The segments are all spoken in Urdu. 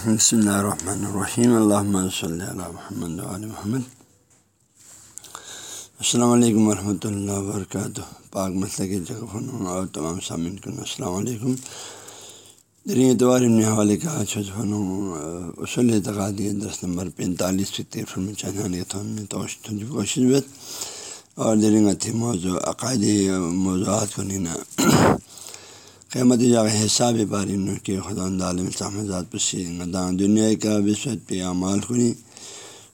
بسم اللہ الرحمن الرحیم اللہ صلی اللہ محمد علیہ محمد السلام علیکم ورحمۃ اللہ وبرکاتہ پاک مسئلہ کے جگہ اور تمام سامعین کو السلام علیکم دری اتوار ابن حوالے کا فن اصول اعتقادی دس نمبر پینتالیس سے تیرفن چاہنے کی کوشش بت اور درنگ تھی موضوع عقائدی موضوعات کو نینا قیمت جگہ حساب باری کے خدا عالم صاحب پسی ندان دنیا کا بسوت پہ اعمال کنی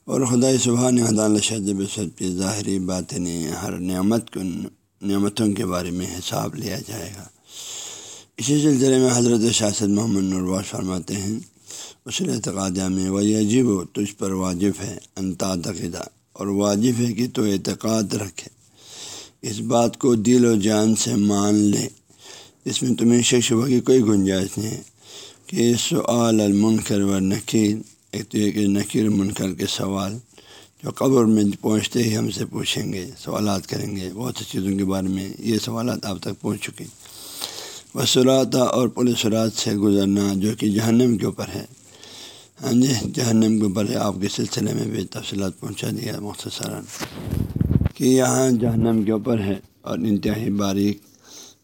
اور خدا صبح نے الشد بسوت پہ ظاہری بات نے ہر نعمت کو نعمتوں کے بارے میں حساب لیا جائے گا اسی سلسلے میں حضرت شاست محمد نرواش فرماتے ہیں اصل اعتقادیہ میں وہ عجیب و تجھ پر واجب ہے انتادقدہ اور واجب ہے کہ تو اعتقاد رکھے اس بات کو دل و جان سے مان لے اس میں تمہیں شک شبہ کی کوئی گنجائش نہیں ہے کہ سعال المنکر و نکیر، ایک تو ایک نکیر منکر کے سوال جو قبر میں پہنچتے ہی ہم سے پوچھیں گے، سوالات کریں گے، بہت سی چیزوں کے بارے میں یہ سوالات آپ تک پہنچ چکے وسراتا اور پولیس رات سے گزرنا جو کہ جہنم کے اوپر ہے۔ ہاں جی جہنم کے اوپر ہے۔ آپ کے سلسلے میں بھی تفصیلات پہنچا دیا مختصراً کہ یہاں جہنم کے اوپر ہے اور انتہائی باریک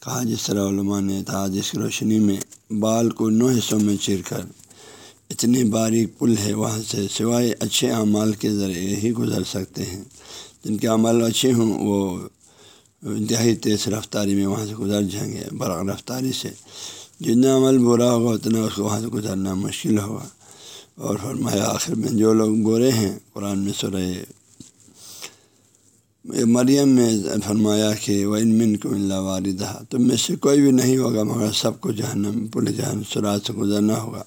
کہا جس طرح علماء نے تھا جس کی روشنی میں بال کو نو حصوں میں چیر کر اتنی باریک پل ہے وہاں سے سوائے اچھے اعمال کے ذریعے ہی گزر سکتے ہیں۔ جن کے اعمال اچھے ہوں وہ انتہائی تیز رفتاری میں وہاں سے گزر جائیں گے۔ برق رفتاری سے جتنا عمل برا ہوگا اتنا اس کو وہاں سے گزرنا مشکل ہوگا۔ اور فرمایا، آخر میں جو لوگ برے ہیں، قرآن میں سرے مریم میں فرمایا کہ وہ ان من کو اللہ واردہ تم میں سے کوئی بھی نہیں ہوگا مگر سب کو جہنم، پورے جہن سراج سے گزرنا ہوگا۔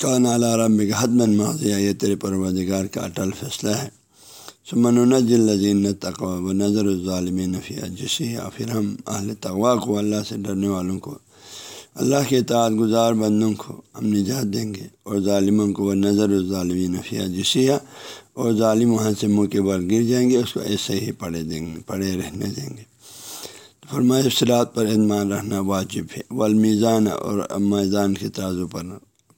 کان اعلیٰ رب کا حد من ماضی یہ تیرے پروردگار کا اٹل فیصلہ ہے۔ سمن جل لذین تقوا و نظر الظالمین نفیہ جسی یا پھر ہم اہل تقوا کو، اللہ سے ڈرنے والوں کو، اللہ کے اطاعت گزار بندوں کو ہم نجات دیں گے۔ اور ظالموں کو وہ نظر الظالمین نفیہ جسیہ اور ظالم وہاں سے منہ کے بال گر جائیں گے، اس کو ایسے ہی پڑے دیں گے پڑے رہنے دیں گے۔ فرمائے افصلاط پر اعتماد رہنا واجب ہے۔ والمیزان اور میزان کے ترازو پر۔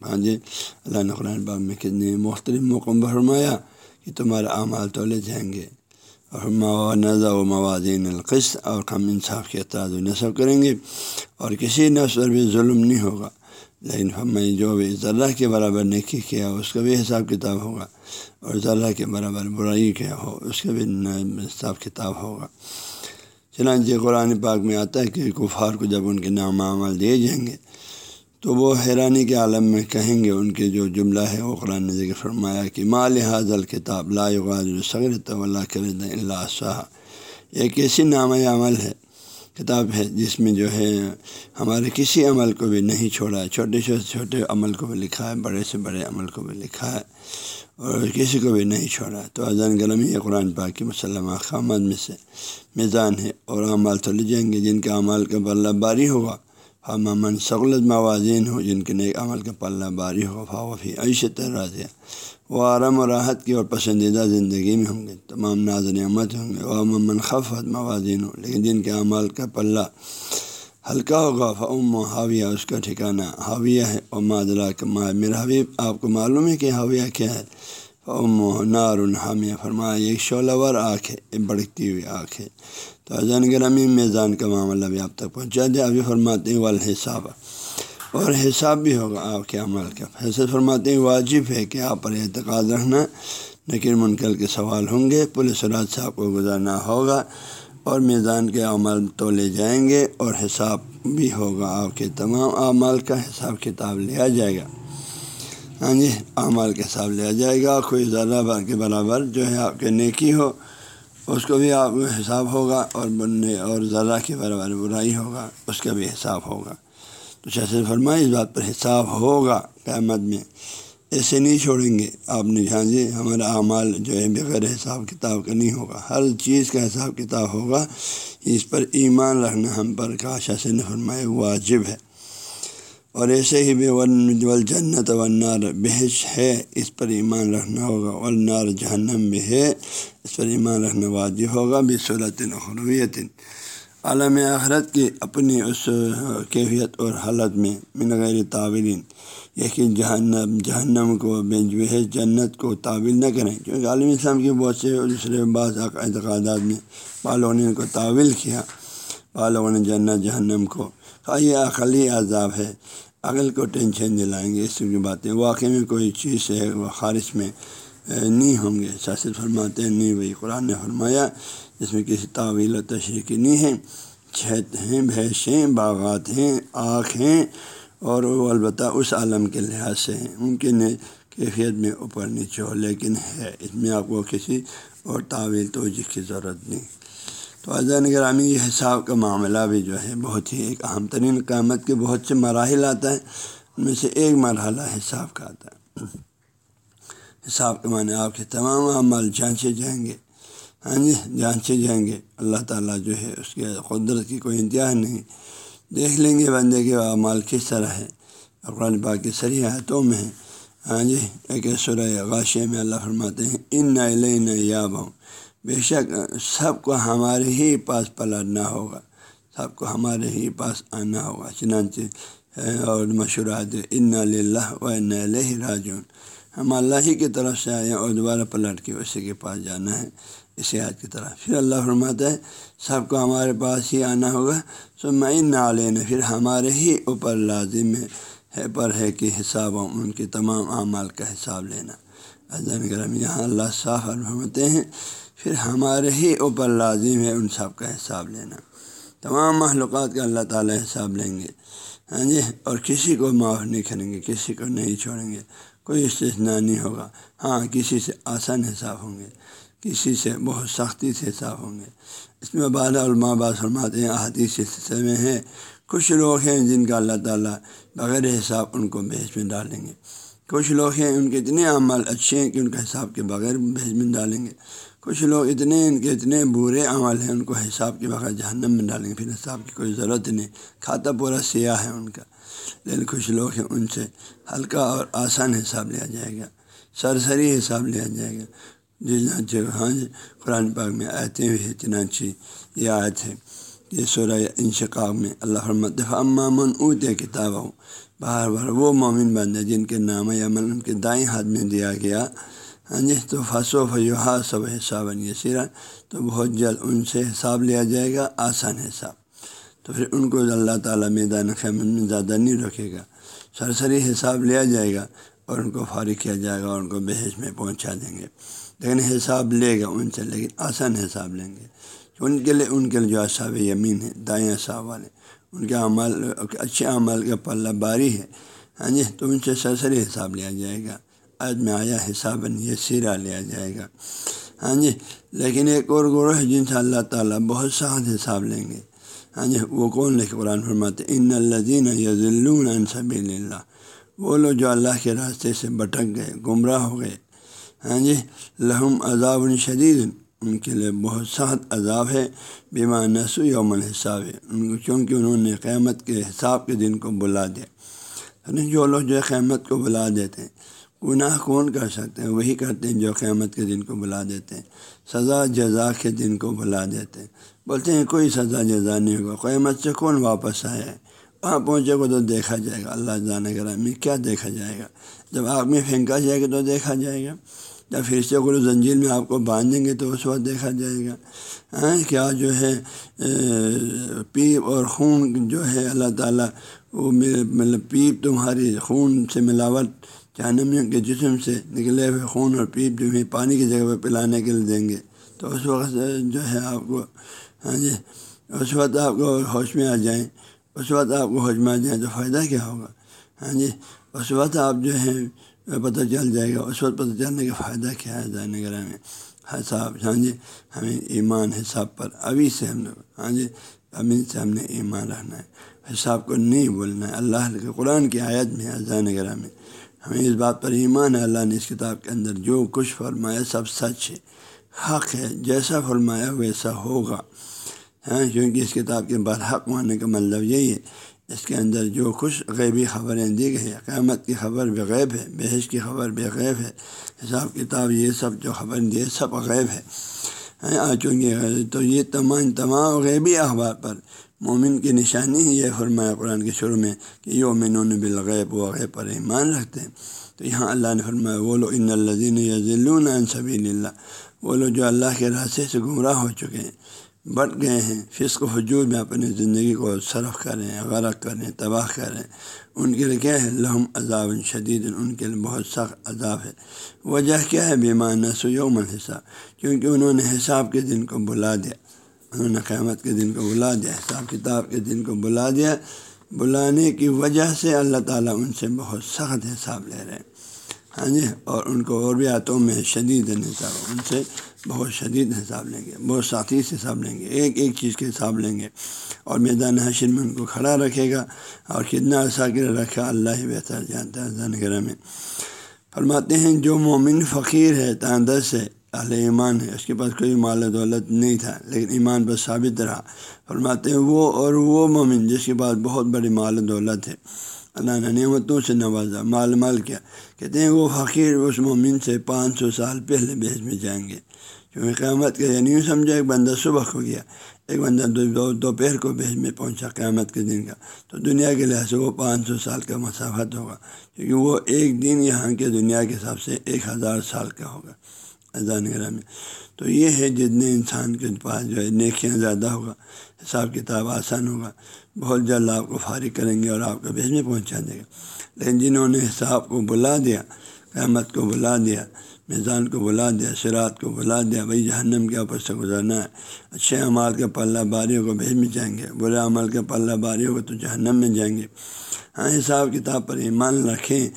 ہاں جی اللہ نے قرآن باغ میں کتنے مختلف موقعوں پر فرمایا کہ تمہارے اعمال تولے جائیں گے۔ اور نظر و موازین القص اور ہم انصاف کے اعتراض و نصب کریں گے۔ اور کسی نفس پر بھی ظلم نہیں ہوگا۔ لیکن ہمیں جو بھی ذرہ کے برابر نیکی کیا اس کا بھی حساب کتاب ہوگا۔ اور ذرہ کے برابر برائی کیا ہو، اس کا بھی حساب کتاب ہوگا۔ چنانچہ قرآن پاک میں آتا ہے کہ کفار کو جب ان کے نام عمل دیے جائیں گے، تو وہ حیرانی کے عالم میں کہیں گے ان کے جو جملہ ہے، وہ قرآن نے ذکر فرمایا کہ مال حاضل کتاب لا صغر تو اللہ کر اللہ شاہ ایک ایسی نام عمل ہے کتاب ہے جس میں جو ہے ہمارے کسی عمل کو بھی نہیں چھوڑا ہے چھوٹے سے چھوٹے عمل کو بھی لکھا ہے، بڑے سے بڑے عمل کو بھی لکھا ہے اور کسی کو بھی نہیں چھوڑا۔ تو اذان گرمی قرآن پاک کی مسلمہ خامد میں سے میزان ہے اور اعمال تو لے جائیں گے، جن کے عمل کا بلّہ باری ہوگا ہم امن سغلت موازین ہو، جن کے نیک عمل کا پلہ باری ہو فاوفی عیشت راضیہ وہ آرام و راحت کی اور پسندیدہ زندگی میں ہوں گے، تمام ناز نعمت ہوں گے۔ وہ امن خفت موازین ہو، لیکن جن کے اعمال کا پلہ ہلکا ہوگا فعم و حاویہ، اس کا ٹھکانہ حاویہ ہے۔ اور مادرا کا میرا حبیب، آپ کو معلوم ہے کہ حاویہ کیا ہے؟ نار الحامیہ فرمایا ایک شعلہ ور آنکھ ہے، ایک بڑھتی ہوئی آنکھ ہے۔ تو اذان گرامی میزان کا معاملہ بھی آپ تک پہنچا دیا۔ ابھی فرماتے ہیں، والحساب اور حساب بھی ہوگا آپ کے عمل کا۔ حیثیت فرماتے ہیں، واجب ہے کہ آپ پر اعتقاد رکھنا، لیکن منکل کے سوال ہوں گے۔ پولیس رات سے آپ کو گزارنا ہوگا اور میزان کے عمل تو لے جائیں گے اور حساب بھی ہوگا آپ کے تمام اعمال کا۔ حساب کتاب لیا جائے گا۔ ہاں جی اعمال کا حساب لیا جائے گا، کوئی ذرا بار کے برابر جو ہے آپ کے نیکی ہو، اس کو بھی آپ حساب ہوگا اور بننے اور ذرا کے برابر برائی ہوگا، اس کا بھی حساب ہوگا۔ تو شاست فرمائے، اس بات پر حساب ہوگا قیامت میں۔ ایسے نہیں چھوڑیں گے۔ آپ نے جہاں جی ہمارا اعمال جو ہے بغیر حساب کتاب کا نہیں ہوگا، ہر چیز کا حساب کتاب ہوگا۔ اس پر ایمان رکھنا ہم پر کا شاست نے فرمائے واجب ہے۔ اور ایسے ہی بے ون جنت ونار بحث ہے، اس پر ایمان رکھنا ہوگا۔ ولنار جہنم بھی ہے، اس پر ایمان رکھنا واجب ہوگا۔ بھی صورت نخرویت عالم آخرت کی اپنی اس کیفیت اور حالت میں من غیر تعبرین یہ کہ جہنم جہنم کو بے جنت کو تعویل نہ کریں۔ کیونکہ عالم اسلام کے بہت سے دوسرے بعض اعتقادات میں نے ان کو تعویل کیا۔ بعضوں جنت، جہنم کو۔ یہ عقلی عذاب ہے۔ عقل کو ٹینشن دلائیں گے، اس کی باتیں۔ واقعی میں کوئی چیز ہے وہ خارش میں نہیں ہوں گے۔ سیاست فرماتے ہیں، نہیں وہی قرآن نے فرمایا، جس میں کسی تعویل و تشریح کی نہیں ہے۔ چھت ہیں بھینسیں باغات ہیں آنکھ ہیں، اور وہ البتہ اس عالم کے لحاظ سے ہیں۔ ممکن ہے کیفیت میں اوپر نیچے ہو، لیکن ہے، اس میں آپ کو کسی اور تعویل توجہ کی ضرورت نہیں۔ تو اذان گرامی یہ حساب کا معاملہ بھی جو ہے بہت ہی ایک اہم ترین قیامت کے بہت سے مراحل آتا ہے، ان میں سے ایک مرحلہ حساب کا آتا ہے۔ حساب کے معنی آپ کے تمام عمل جانچے جائیں گے۔ ہاں جی جانچے جائیں گے۔ اللہ تعالیٰ جو ہے اس کے قدرت کی کوئی انتہا نہیں۔ دیکھ لیں گے بندے کے اعمال کس طرح ہے۔ قرآن پاک کی سری آیتوں میں ہاں جی ایک سورہ غاشے میں اللہ فرماتے ہیں، ان نہ یا بہوں بے شک، سب کو ہمارے ہی پاس پلٹنا ہوگا۔ سب کو ہمارے ہی پاس آنا ہوگا۔ چنانچہ، اور مشورات ان اللہ و علیہ راجون ہم اللہ ہی کی طرف سے آئے اور دوبارہ پلٹ کے اسی کے پاس جانا ہے، اسی یاد کی طرف۔ پھر اللہ فرماتا ہے، سب کو ہمارے پاس ہی آنا ہوگا۔ سو میں نہ لینا پھر ہمارے ہی اوپر لازم ہے، پر ہے کہ حساب، ان کے تمام اعمال کا حساب لینا۔ اذن گرم یہاں اللہ صاف فرماتے ہیں پھر ہمارے ہی اوپر لازم ہے ان سب کا حساب لینا۔ تمام معلومات کا اللہ تعالیٰ حساب لیں گے۔ ہاں جی؟ اور کسی کو معاف نہیں کریں گے، کسی کو نہیں چھوڑیں گے۔ کوئی استثنا نہیں ہوگا۔ ہاں کسی سے آسان حساب ہوں گے۔ کسی سے بہت سختی سے حساب ہوں گے۔ اس میں بعد علماء باز فرماتے ہیں، احادیث سلسلے میں ہیں۔ کچھ لوگ ہیں جن کا اللہ تعالیٰ بغیر حساب ان کو بھیج میں ڈالیں گے۔ کچھ لوگ ہیں، ان کے اتنے عمل اچھے ہیں کہ ان کا حساب کے بغیر بھیج میں ڈالیں گے۔ کچھ لوگ اتنے ان کے اتنے برے عمل ہیں، ان کو حساب کے بغیر جہنم میں ڈالیں گے، پھر حساب کی کوئی ضرورت نہیں۔ کھاتا پورا سیاہ ہے ان کا۔ لیکن کچھ لوگ ہیں، ان سے ہلکا اور آسان حساب لیا جائے گا۔ سرسری حساب لیا جائے گا۔ جی ہاں جی قرآن پاک میں آتے ہوئے چنانچہ یہ آیت ہے۔ یہ سورہ انشقاق میں اللہ رحمت امامن اوت کتاب ہو بار بار وہ مومن بندے جن کے نام عمل ان کے دائیں ہاتھ میں دیا گیا ہاں جی تو فصو فیوحا سب حساب یسیرا تو بہت جلد ان سے حساب لیا جائے گا، آسان حساب۔ تو پھر ان کو اللہ تعالیٰ میدان خیمت میں زیادہ نہیں رکھے گا۔ سرسری حساب لیا جائے گا اور ان کو فارغ کیا جائے گا اور ان کو بحث میں پہنچا دیں گے۔ لیکن حساب لے گا ان سے، لیکن آسان حساب لیں گے۔ ان کے لیے، ان کے لیے جو اصاب یمین ہے دائیں اصاب والے، ان کے عمل اچھے عمل کا پلہ باری ہے۔ ہاں جی تو ان سے سرسری حساب لیا جائے گا۔ آج میں آیا حساب یہ سیرا لیا جائے گا۔ ہاں جی لیکن ایک اور گروہ ہے جن سے اللہ تعالیٰ بہت سخت حساب لیں گے۔ ہاں جی وہ کون لکھ قرآن فرماتے ان الدین یزلون سبیل اللہ وہ لوگ جو اللہ کے راستے سے بھٹک گئے، گمراہ ہو گئے۔ ہاں جی لہم عذاب الشدید ان کے لیے بہت سخت عذاب ہے۔ بیمار نسو یوم الحساب۔ ہے ان کو کیونکہ انہوں نے قیامت کے حساب کے دن کو بلا دیا۔ یعنی جو لوگ جو ہے قیامت کو بلا دیتے ہیں۔ گناہ کون کر سکتے ہیں؟ وہی کرتے ہیں جو قیامت کے دن کو بلا دیتے ہیں۔ سزا جزا کے دن کو بلا دیتے ہیں۔ بولتے ہیں کوئی سزا جزا نہیں ہوگا۔ قیامت سے کون واپس آیا ہے؟ وہاں پہنچے گا تو دیکھا جائے گا۔ اللہ جانے گرا میں کیا دیکھا جائے گا؟ جب آگ میں پھینکا جائے گا تو دیکھا جائے گا۔ جب پھر سے کو زنجیر میں آپ کو باندھیں گے تو اس وقت دیکھا جائے گا۔ ہاں کیا جو ہے پیپ اور خون جو ہے، اللہ تعالیٰ، وہ مطلب پیپ تمہاری خون سے ملاوٹ جہنمیوں کے جسم سے نکلے ہوئے خون اور پیپ جو ہے پانی کی جگہ پہ پلانے کے لیے دیں گے۔ تو اس وقت جو ہے آپ کو ہاں جی اس وقت آپ کو ہوش میں آ جائیں۔ اس وقت آپ کو ہوش میں آ جائیں تو فائدہ کیا ہوگا؟ ہاں جی اس وقت آپ جو ہے پتہ چل جائے گا۔ اس وقت پتہ چلنے کا فائدہ کیا ہے زین نگر میں؟ حساب ہاں جی ہمیں ایمان حساب پر، ابھی سے ہم نے ہاں جی ابھی سے ہم نے ایمان رہنا ہے۔ حساب کو نہیں بولنا ہے۔ اللہ کے قرآن کی آیت میں ہے نگر میں۔ ہمیں اس بات پر ایمان ہے، اللہ نے اس کتاب کے اندر جو کچھ فرمایا سب سچ ہے، حق ہے، جیسا فرمایا ویسا ہوگا۔ ہاں کیونکہ اس کتاب کے بعد حق ماننے کا مطلب یہی ہے۔ اس کے اندر جو کچھ غیبی خبریں دی گئی ہیں، قیامت کی خبر بے غیب ہے بحث کی خبر بے غیب ہے۔ حساب کتاب یہ سب جو خبر دی سب غیب ہے۔ ہاں، چونکہ تو یہ تمام تمام غیبی اخبار پر مومن کی نشانی ہی یہ فرمایا قرآن کے شروع میں کہ یومنون بالغیب و غیب پر ایمان رکھتے ہیں۔ تو یہاں اللہ نے فرمایا، وہ لو ان الزین یزلون سبیل اللہ وہ لوگ جو اللہ کے راستے سے گمراہ ہو چکے ہیں بٹ گئے ہیں، فسق و حجور میں اپنی زندگی کو صرف کریں غرق کریں تباہ کریں ان کے لیے کیا ہے؟ لہم عذاب شدید، ان کے لیے بہت سخت عذاب ہے۔ وجہ کیا ہے؟ بیمان نسو یوم الحساب، کیونکہ انہوں نے حساب کے دن کو بلا دیا۔ انہوں نے قیامت کے دن کو بلا دیا، حساب کتاب کے دن کو بلا دیا۔ بلانے کی وجہ سے اللہ تعالیٰ ان سے بہت سخت حساب لے رہے ہیں۔ ہاں جی اور ان کو اور بھی آتوں میں شدید حساب، ان سے بہت شدید حساب لیں گے، بہت ساتھی سے حساب لیں گے، ایک ایک چیز کے حساب لیں گے۔ اور میدان حشر میں ان کو کھڑا رکھے گا، اور کتنا عرصہ کے رکھا اللہ ہی بہتر جانتا ہے زنگر میں۔ فرماتے ہیں، جو مومن فقیر ہے تاندر سے اہل ایمان ہے اس کے پاس کوئی مال دولت نہیں تھا، لیکن ایمان پر ثابت رہا۔ فرماتے ہیں، وہ اور وہ مومن جس کے پاس بہت بڑی مال دولت ہے۔ اللہ نے نعمتوں سے نوازا، مال مال کیا۔ کہتے ہیں، وہ فقیر اس مومن سے پانچ سو سال پہلے بھیج میں جائیں گے۔ کیونکہ قیامت کا یعنی یوں سمجھا، ایک بندہ صبح ہو گیا، ایک بندہ دوپہر کو بھیج میں پہنچا قیامت کے دن کا۔ تو دنیا کے لحاظ سے وہ پانچ سو سال کا مسافت ہوگا، کیونکہ وہ ایک دن یہاں کے دنیا کے حساب سے ایک ہزار سال کا ہوگا۔ اذان گرہ میں تو یہ ہے جتنے انسان کے پاس جو ہے نیکیاں زیادہ ہوگا، حساب کتاب آسان ہوگا، بہت جلد آپ کو فارغ کریں گے اور آپ کا بھیج میں پہنچا دے گا لیکن جنہوں نے حساب کو بلا دیا، قیامت کو بلا دیا، میزان کو بلا دیا، سرات کو بلا دیا، بھائی جہنم کے اوپر سے گزرنا ہے۔ اچھے عمال کے پلہ باریوں کو بھیج میں جائیں گے، برے عمل کے پلہ باریوں کو تو جہنم میں جائیں گے۔ ہاں حساب کتاب پر ایمان رکھیں،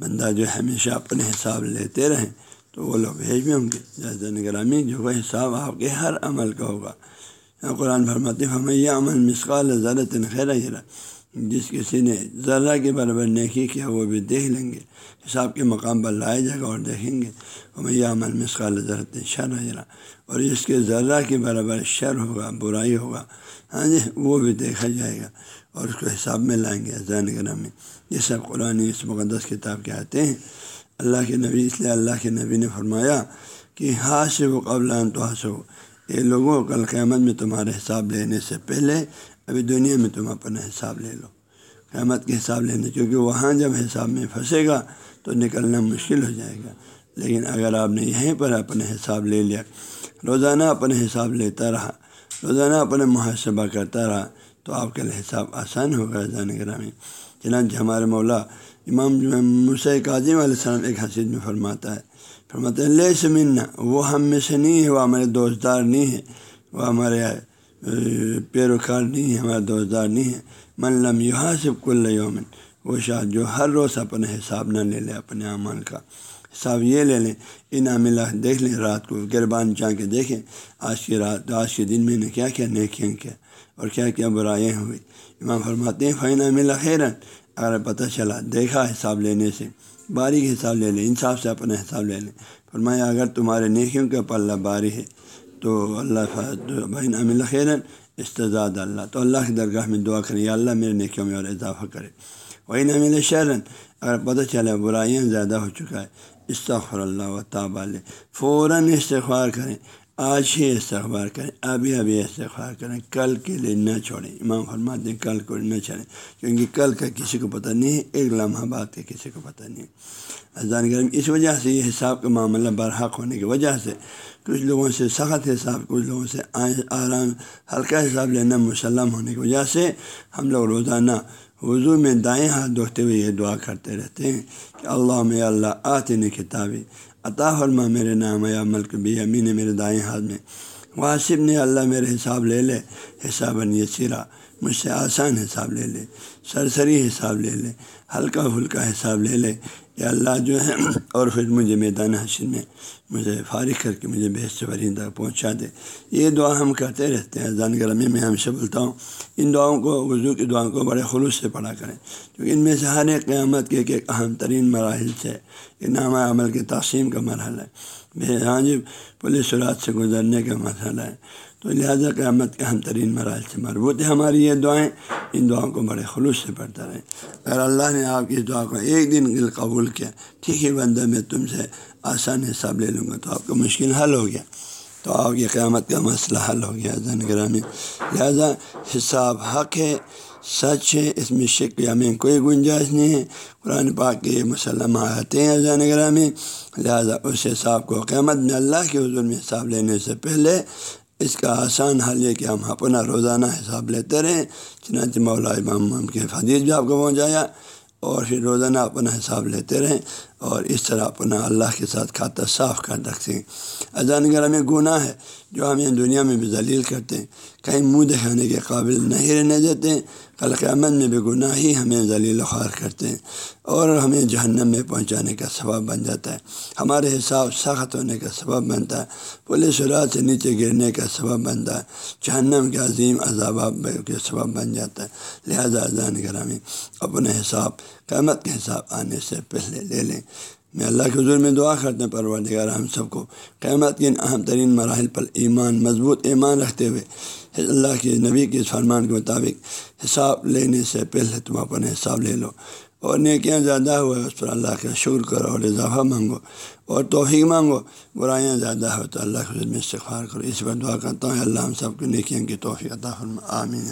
بندہ جو ہمیشہ اپنے حساب لیتے رہیں۔ تو وہ لوگ بھیج میں ہوں گے جیسے نگرامی جو ہے حساب آپ کے ہر عمل کا ہوگا۔ قرآن فرماتے ہمیں یہ عمل مسقال ضرورت خیر ہی جس کسی نے ذرہ کے برابر نیکی کیا، وہ بھی دیکھ لیں گے۔ حساب کے مقام پر لائے جائے گا اور دیکھیں گے۔ ہمیں یہ عمل مسقال ضرورت شر حجرا اور جس کے ذرہ کے برابر شر ہوگا، برائی ہوگا۔ ہاں جی وہ بھی دیکھا جائے گا اور اس کو حساب میں لائیں گے۔ زین گرم میں یہ سب قرآن اس مقدس کتاب کے آتے ہیں۔ اللہ کے نبی، اس لیے اللہ کے نبی نے فرمایا کہ ہاں سے وہ قبل تو ہنسو یہ لوگوں، کل قیامت میں تمہارے حساب لینے سے پہلے ابھی دنیا میں تم اپنا حساب لے لو۔ قیامت کے حساب لینے، کیونکہ وہاں جب حساب میں پھنسے گا تو نکلنا مشکل ہو جائے گا۔ لیکن اگر آپ نے یہیں پر اپنا حساب لے لیا، روزانہ اپنے حساب لیتا رہا، روزانہ اپنے محاسبہ کرتا رہا، تو آپ کے لیے حساب آسان ہوگا زان گرامی۔ چنانچہ ہمارے مولا امام مسئلہ کاظم علیہ السلام ایک حسید میں فرماتا ہے فرماتے ہیں لے سمنا وہ ہم میں سے نہیں ہے، وہ ہمارے دوستدار نہیں ہے، وہ ہمارے پیروکار نہیں ہے، ہمارا دوستدار نہیں ہے۔ من لم یہاں سے کل یومن، وہ شاہ جو ہر روز اپنے حساب نہ لے لے، اپنے عمل کا حساب یہ لے لیں ان عاملہ دیکھ لیں رات کو گربان چاہ کے دیکھیں، آج کی رات، آج کے دن میں نے کیا کیا، نیکیاں کیا، اور کیا کیا برائیاں ہوئی امام فرماتے ہیں فین عاملہ خیرن اگر پتہ چلا، دیکھا حساب لینے سے، باریک حساب لے لیں، انصاف سے اپنا حساب لے لیں۔ فرمایا، اگر تمہارے نیکیوں کا پلہ باری ہے، تو اللہ بہن امل خیرن استضاد اللہ۔ تو اللہ کی درگاہ میں دعا کریں، یا اللہ میرے نیکیوں میں اور اضافہ کرے۔ وہی نہ شہرن اگر پتہ چلے برائیاں زیادہ ہو چکا ہے، استغفر اللہ و تعالیٰ فوراً استغفار کریں۔ آج ہی استغبار کریں، ابھی ابھی استغبار کریں، کل کے لیے نہ چھوڑیں۔ امام فرماتے ہیں کل کو نہ چھوڑیں، کیونکہ کل کا کسی کو پتہ نہیں ہے، ایک لمحہ بات کا کسی کو پتہ نہیں ہے۔ گرم اس وجہ سے یہ حساب کا معاملہ برحق ہونے کی وجہ سے کچھ لوگوں سے سخت حساب، کچھ لوگوں سے آرام، ہلکا حساب لینا مسلم ہونے کی وجہ سے ہم لوگ روزانہ وضو میں دائیں ہاتھ دھوتے ہوئے یہ دعا کرتے رہتے ہیں کہ اللہ میں اللہ آتے نے کتابیں عطا فرما میرے نام یا ملک بھی امین میرے دائیں ہاتھ میں۔ واسف نے اللہ میرے حساب لے لے حساب یہ سرا مجھ سے آسان حساب لے لے، سرسری حساب لے لے، ہلکا پھلکا حساب لے لے۔ یا اللہ جو ہے، اور پھر مجھے میدان حسن میں مجھے فارغ کر کے مجھے بحث سے تک پہنچا دے۔ یہ دعا ہم کرتے رہتے ہیں۔ زان گرمی میں ہم سے بولتا ہوں۔ ان دعاؤں کو، وضو کی دعاؤں کو بڑے خلوص سے پڑھا کریں۔ کیونکہ ان میں سے ہر ایک قیامت کے ایک اہم ترین مراحل سے یہ نامہ عمل کی تقسیم کا مرحلہ ہے۔ ہاں جی پولیس سرات سے گزرنے کا مرحلہ ہے۔ تو لہٰذا قیامت کے اہم ترین مراحل سے مربوط ہے ہماری یہ دعائیں ان دعاؤں کو بڑے خلوص سے پڑھتا رہے اگر اللہ نے آپ کی اس دعا کو ایک دن دل قبول کیا، ٹھیک ہے بندہ، میں تم سے آسان حساب لے لوں گا تو آپ کا مشکل حل ہو گیا۔ تو آپ کی قیامت کا مسئلہ حل ہو گیا۔ زین گرامی، لہذا حساب حق ہے، سچ ہے، اس میں شک یا میں کوئی گنجائش نہیں ہے۔ قرآن پاک کے مسلم آتے ہیں زین گرامی، لہذا اس حساب کو قیامت میں اللہ کے حضور میں حساب لینے سے پہلے اس کا آسان حل یہ کہ ہم اپنا روزانہ حساب لیتے رہیں، چنانچہ مولا امام کے حدیث بھی آپ کو پہنچایا اور پھر روزانہ اپنا حساب لیتے رہیں۔ اور اس طرح اپنا اللہ کے ساتھ کھاتا صاف کر رکھتے ہیں۔ اذان گر ہمیں گناہ ہے جو ہمیں دنیا میں بھی ذلیل کرتے ہیں۔ کہیں منہ دکھانے کے قابل نہیں رہنے دیتے ہیں۔ کل قیامت میں بھی گناہ ہی ہمیں ذلیل و خوار کرتے ہیں۔ اور ہمیں جہنم میں پہنچانے کا سبب بن جاتا ہے۔ ہمارے حساب سخت ہونے کا سبب بنتا ہے۔ پولیس رات سے نیچے گرنے کا سبب بنتا ہے۔ جہنم کے عظیم عذاب کے سبب بن جاتا ہے۔ لہذا اذان گر اپنے حساب، قیامت کے حساب آنے سے پہلے لے لیں۔ میں اللہ کے حضور میں دعا کرتے ہیں پروردگار، ہم سب کو قیامت کے ان اہم ترین مراحل پر ایمان، مضبوط ایمان رکھتے ہوئے اللہ کے نبی کے فرمان کے مطابق حساب لینے سے پہلے تم اپنے حساب لے لو اور نیکیاں زیادہ ہوئے، اس پر اللہ کا شکر کرو اور اضافہ مانگو اور توفیق مانگو، برائیاں زیادہ ہو تو اللہ کے حضور میں استغفار کرو۔ اس پر دعا کرتا ہوں اللہ ہم سب کو نیکیاں کی توفیق عطا فرما، آمین۔